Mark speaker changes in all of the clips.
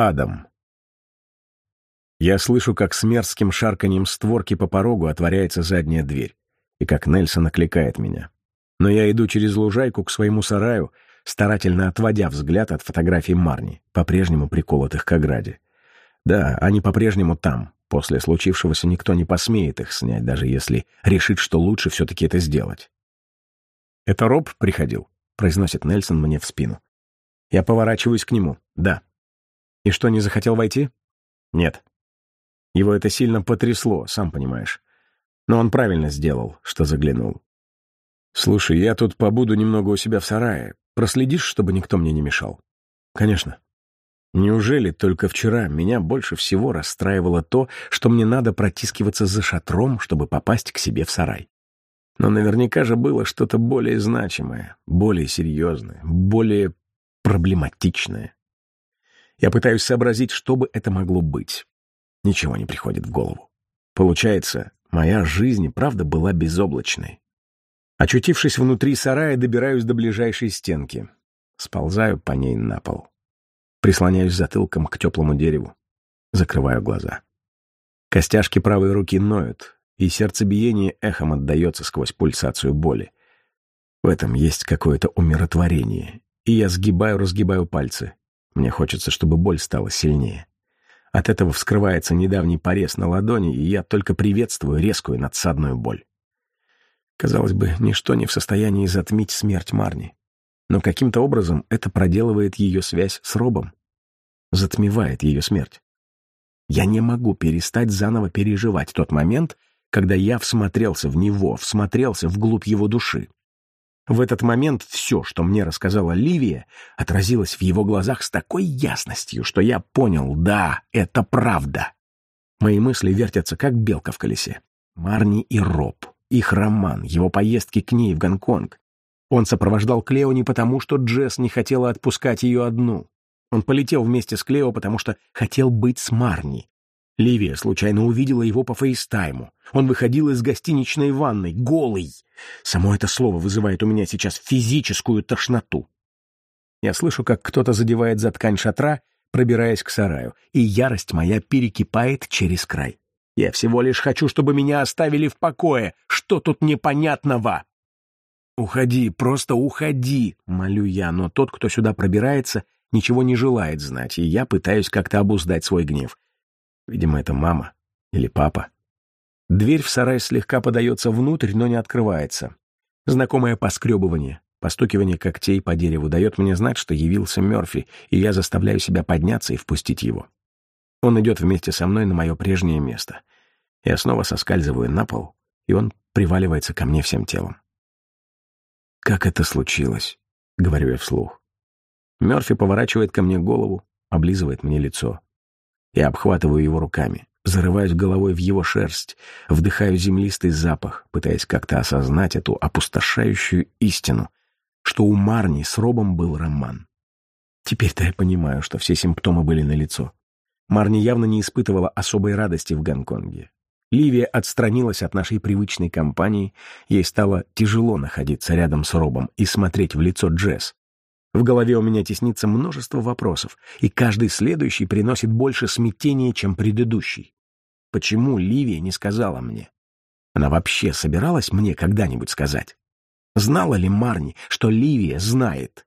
Speaker 1: Адам. Я слышу, как с мерзким шарканьем створки по порогу отворяется задняя дверь, и как Нельсон окликает меня. Но я иду через лужайку к своему сараю, старательно отводя взгляд от фотографий Марни, по-прежнему приколотых к ограде. Да, они по-прежнему там. После случившегося никто не посмеет их снять, даже если решит, что лучше все-таки это сделать. «Это Роб приходил?» — произносит Нельсон мне в спину. Я поворачиваюсь к нему. «Да». И что, не захотел войти? Нет. Его это сильно потрясло, сам понимаешь. Но он правильно сделал, что заглянул. Слушай, я тут побуду немного у себя в сарае. Проследишь, чтобы никто мне не мешал? Конечно. Неужели только вчера меня больше всего расстраивало то, что мне надо протискиваться за шатром, чтобы попасть к себе в сарай? Но наверняка же было что-то более значимое, более серьезное, более проблематичное. Я пытаюсь сообразить, что бы это могло быть. Ничего не приходит в голову. Получается, моя жизнь правда была безоблачной. Очутившись внутри сарая, добираюсь до ближайшей стенки. Сползаю по ней на пол. Прислоняюсь затылком к теплому дереву. Закрываю глаза. Костяшки правой руки ноют, и сердцебиение эхом отдается сквозь пульсацию боли. В этом есть какое-то умиротворение, и я сгибаю-разгибаю пальцы, мне хочется, чтобы боль стала сильнее. От этого вскрывается недавний порез на ладони, и я только приветствую резкую надсадную боль. Казалось бы, ничто не в состоянии затмить смерть Марни. Но каким-то образом это проделывает ее связь с Робом. Затмевает ее смерть. Я не могу перестать заново переживать тот момент, когда я всмотрелся в него, всмотрелся вглубь его души. В этот момент все, что мне рассказала Ливия, отразилось в его глазах с такой ясностью, что я понял, да, это правда. Мои мысли вертятся, как белка в колесе. Марни и Роб, их роман, его поездки к ней в Гонконг. Он сопровождал Клео не потому, что Джесс не хотела отпускать ее одну. Он полетел вместе с Клео, потому что хотел быть с Марни, Ливия случайно увидела его по фейстайму. Он выходил из гостиничной ванной, голый. Само это слово вызывает у меня сейчас физическую тошноту. Я слышу, как кто-то задевает за ткань шатра, пробираясь к сараю, и ярость моя перекипает через край. Я всего лишь хочу, чтобы меня оставили в покое. Что тут непонятного? «Уходи, просто уходи!» — молю я, но тот, кто сюда пробирается, ничего не желает знать, и я пытаюсь как-то обуздать свой гнев. Видимо, это мама или папа. Дверь в сарай слегка подается внутрь, но не открывается. Знакомое поскребывание, постукивание когтей по дереву дает мне знать, что явился Мёрфи, и я заставляю себя подняться и впустить его. Он идет вместе со мной на мое прежнее место. Я снова соскальзываю на пол, и он приваливается ко мне всем телом. «Как это случилось?» — говорю я вслух. Мёрфи поворачивает ко мне голову, облизывает мне лицо. Я обхватываю его руками, зарываюсь головой в его шерсть, вдыхаю землистый запах, пытаясь как-то осознать эту опустошающую истину, что у Марни с Робом был роман. Теперь-то я понимаю, что все симптомы были налицо. Марни явно не испытывала особой радости в Гонконге. Ливия отстранилась от нашей привычной компании, ей стало тяжело находиться рядом с Робом и смотреть в лицо Джесс, в голове у меня теснится множество вопросов, и каждый следующий приносит больше смятения, чем предыдущий. Почему Ливия не сказала мне? Она вообще собиралась мне когда-нибудь сказать? Знала ли Марни, что Ливия знает?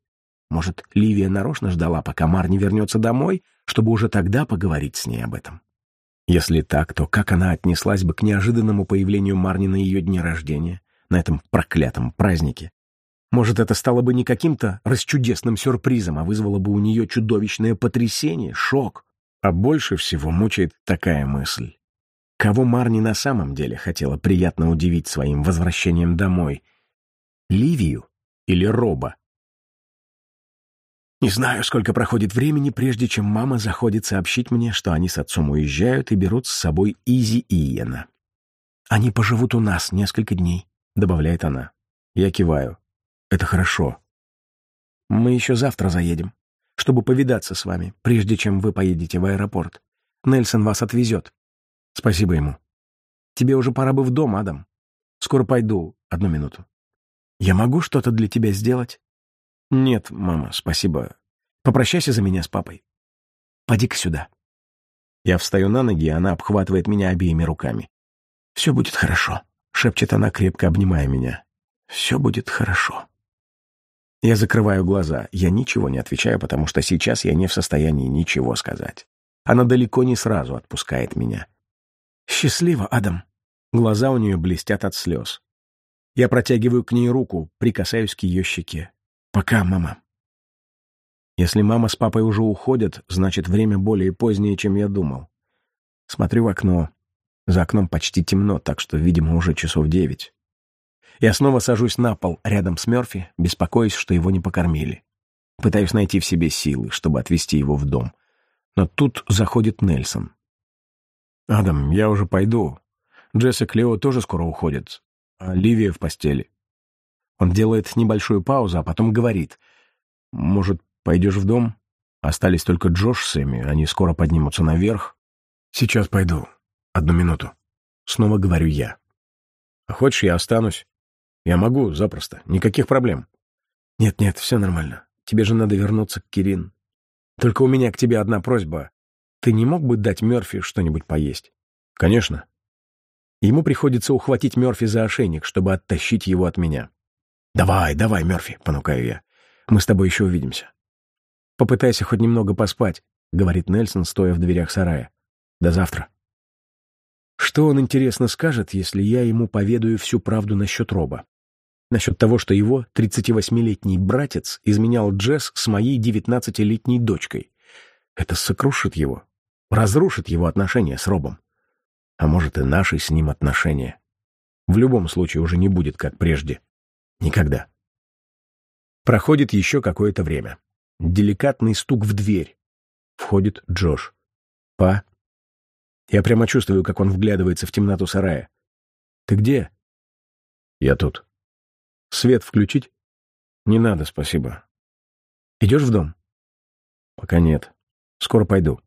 Speaker 1: Может, Ливия нарочно ждала, пока Марни вернется домой, чтобы уже тогда поговорить с ней об этом? Если так, то как она отнеслась бы к неожиданному появлению Марни на ее дне рождения, на этом проклятом празднике? Может, это стало бы не каким-то расчудесным сюрпризом, а вызвало бы у нее чудовищное потрясение, шок. А больше всего мучает такая мысль. Кого Марни на самом деле хотела приятно удивить своим возвращением домой? Ливию или Роба? Не знаю, сколько проходит времени, прежде чем мама заходит сообщить мне, что они с отцом уезжают и берут с собой Изи и Иена. «Они поживут у нас несколько дней», — добавляет она. Я киваю. Это хорошо. Мы еще завтра заедем, чтобы повидаться с вами, прежде чем вы поедете в аэропорт. Нельсон вас отвезет. Спасибо ему. Тебе уже пора бы в дом, Адам. Скоро пойду. Одну минуту. Я могу что-то для тебя сделать? Нет, мама, спасибо. Попрощайся за меня с папой. поди-ка сюда». Я встаю на ноги, и она обхватывает меня обеими руками. «Все будет хорошо», — шепчет она, крепко обнимая меня. «Все будет хорошо». Я закрываю глаза. Я ничего не отвечаю, потому что сейчас я не в состоянии ничего сказать. Она далеко не сразу отпускает меня. «Счастливо, Адам!» Глаза у нее блестят от слез. Я протягиваю к ней руку, прикасаюсь к ее щеке. «Пока, мама». Если мама с папой уже уходят, значит, время более позднее, чем я думал. Смотрю в окно. За окном почти темно, так что, видимо, уже часов девять. Я снова сажусь на пол рядом с Мёрфи, беспокоясь, что его не покормили. Пытаюсь найти в себе силы, чтобы отвезти его в дом. Но тут заходит Нельсон. «Адам, я уже пойду. Джесс и Клео тоже скоро уходят, а Ливия в постели». Он делает небольшую паузу, а потом говорит. «Может, пойдешь в дом? Остались только Джош с Эми, они скоро поднимутся наверх». «Сейчас пойду. Одну минуту». Снова говорю я. «А хочешь, я останусь? Я могу, запросто. Никаких проблем». «Нет-нет, все нормально. Тебе же надо вернуться к Кирин. Только у меня к тебе одна просьба. Ты не мог бы дать Мёрфи что-нибудь поесть? Конечно. Ему приходится ухватить Мёрфи за ошейник, чтобы оттащить его от меня. Давай, давай, Мёрфи, понукаю я. Мы с тобой еще увидимся. Попытайся хоть немного поспать, говорит Нельсон, стоя в дверях сарая. До завтра. Что он, интересно, скажет, если я ему поведаю всю правду насчет Роба? Насчет того, что его 38-летний братец изменял Джесс с моей 19-летней дочкой. Это сокрушит его разрушит его отношения с Робом. А может, и наши с ним отношения. В любом случае уже не будет, как прежде. Никогда. Проходит еще какое-то время. Деликатный стук в дверь. Входит Джош. «Па?» Я прямо чувствую, как он вглядывается в темноту сарая. «Ты где?» «Я тут». «Свет включить?» «Не надо, спасибо». «Идешь в дом?» «Пока нет. Скоро пойду».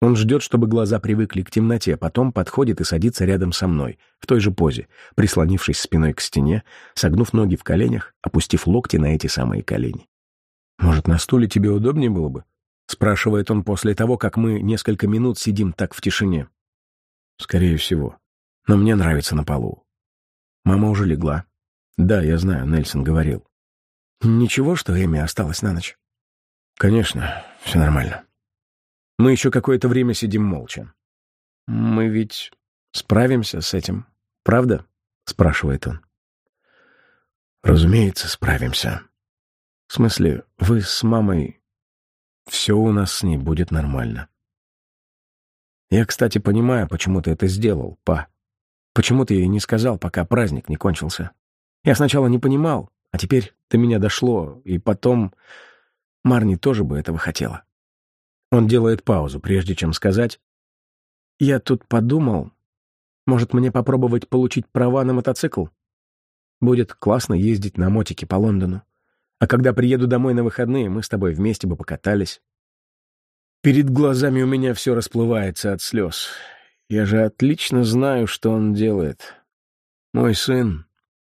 Speaker 1: Он ждет, чтобы глаза привыкли к темноте, потом подходит и садится рядом со мной, в той же позе, прислонившись спиной к стене, согнув ноги в коленях, опустив локти на эти самые колени. «Может, на стуле тебе удобнее было бы?» — спрашивает он после того, как мы несколько минут сидим так в тишине. «Скорее всего. Но мне нравится на полу. Мама уже легла. Да, я знаю, Нельсон говорил. Ничего, что Эми осталась на ночь?» «Конечно, все нормально». Мы еще какое-то время сидим молча. «Мы ведь справимся с этим, правда?» — спрашивает он. «Разумеется, справимся. В смысле, вы с мамой... Все у нас с ней будет нормально». «Я, кстати, понимаю, почему ты это сделал, па. Почему ты ей не сказал, пока праздник не кончился? Я сначала не понимал, а теперь до меня дошло, и потом... Марни тоже бы этого хотела». Он делает паузу, прежде чем сказать. «Я тут подумал, может, мне попробовать получить права на мотоцикл? Будет классно ездить на мотике по Лондону. А когда приеду домой на выходные, мы с тобой вместе бы покатались». Перед глазами у меня все расплывается от слез. Я же отлично знаю, что он делает. Мой сын,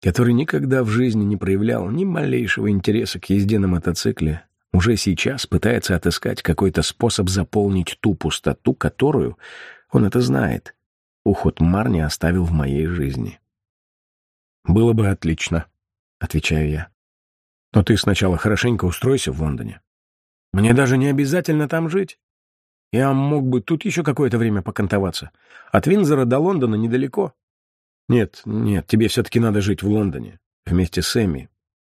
Speaker 1: который никогда в жизни не проявлял ни малейшего интереса к езде на мотоцикле, уже сейчас пытается отыскать какой-то способ заполнить ту пустоту, которую, он это знает, уход Марни оставил в моей жизни. «Было бы отлично», — отвечаю я. «Но ты сначала хорошенько устройся в Лондоне. Мне даже не обязательно там жить. Я мог бы тут еще какое-то время покантоваться. От Винзора до Лондона недалеко. Нет, нет, тебе все-таки надо жить в Лондоне. Вместе с Эми.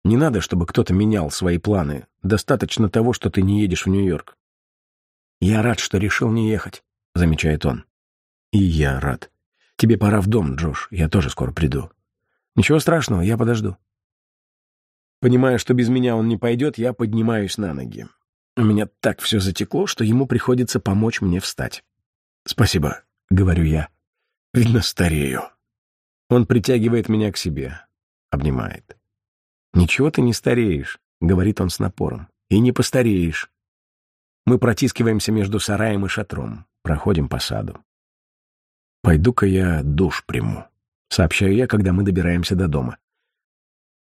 Speaker 1: Не надо, чтобы кто-то менял свои планы. Достаточно того, что ты не едешь в Нью-Йорк. «Я рад, что решил не ехать», — замечает он. «И я рад. Тебе пора в дом, Джош. Я тоже скоро приду. Ничего страшного, я подожду». Понимая, что без меня он не пойдет, я поднимаюсь на ноги. У меня так все затекло, что ему приходится помочь мне встать. «Спасибо», — говорю я. «Видно, старею». Он притягивает меня к себе, обнимает. «Ничего ты не стареешь», — говорит он с напором. «И не постареешь». Мы протискиваемся между сараем и шатром, проходим по саду. «Пойду-ка я душ приму», — сообщаю я, когда мы добираемся до дома.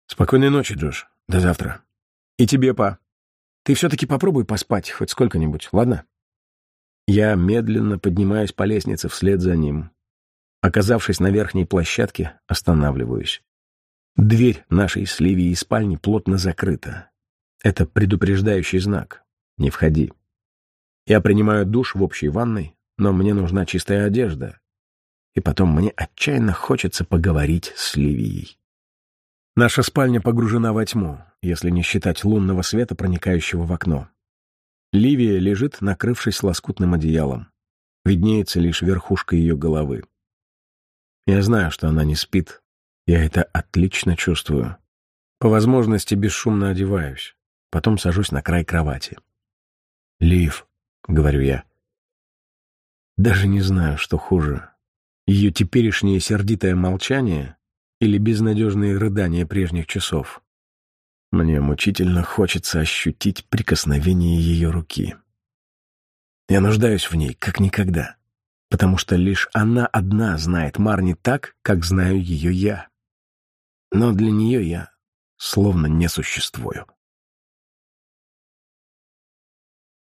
Speaker 1: «Спокойной ночи, Джош. До завтра». «И тебе, па. Ты все-таки попробуй поспать хоть сколько-нибудь, ладно?» Я медленно поднимаюсь по лестнице вслед за ним. Оказавшись на верхней площадке, останавливаюсь. Дверь нашей с Ливией спальни плотно закрыта. Это предупреждающий знак. Не входи. Я принимаю душ в общей ванной, но мне нужна чистая одежда. И потом мне отчаянно хочется поговорить с Ливией. Наша спальня погружена во тьму, если не считать лунного света, проникающего в окно. Ливия лежит, накрывшись лоскутным одеялом. Виднеется лишь верхушка ее головы. Я знаю, что она не спит, я это отлично чувствую. По возможности бесшумно одеваюсь. Потом сажусь на край кровати. «Лив», — говорю я. Даже не знаю, что хуже. Ее теперешнее сердитое молчание или безнадежные рыдания прежних часов. Мне мучительно хочется ощутить прикосновение ее руки. Я нуждаюсь в ней, как никогда, потому что лишь она одна знает Марни так, как знаю ее я но для нее я словно не существую.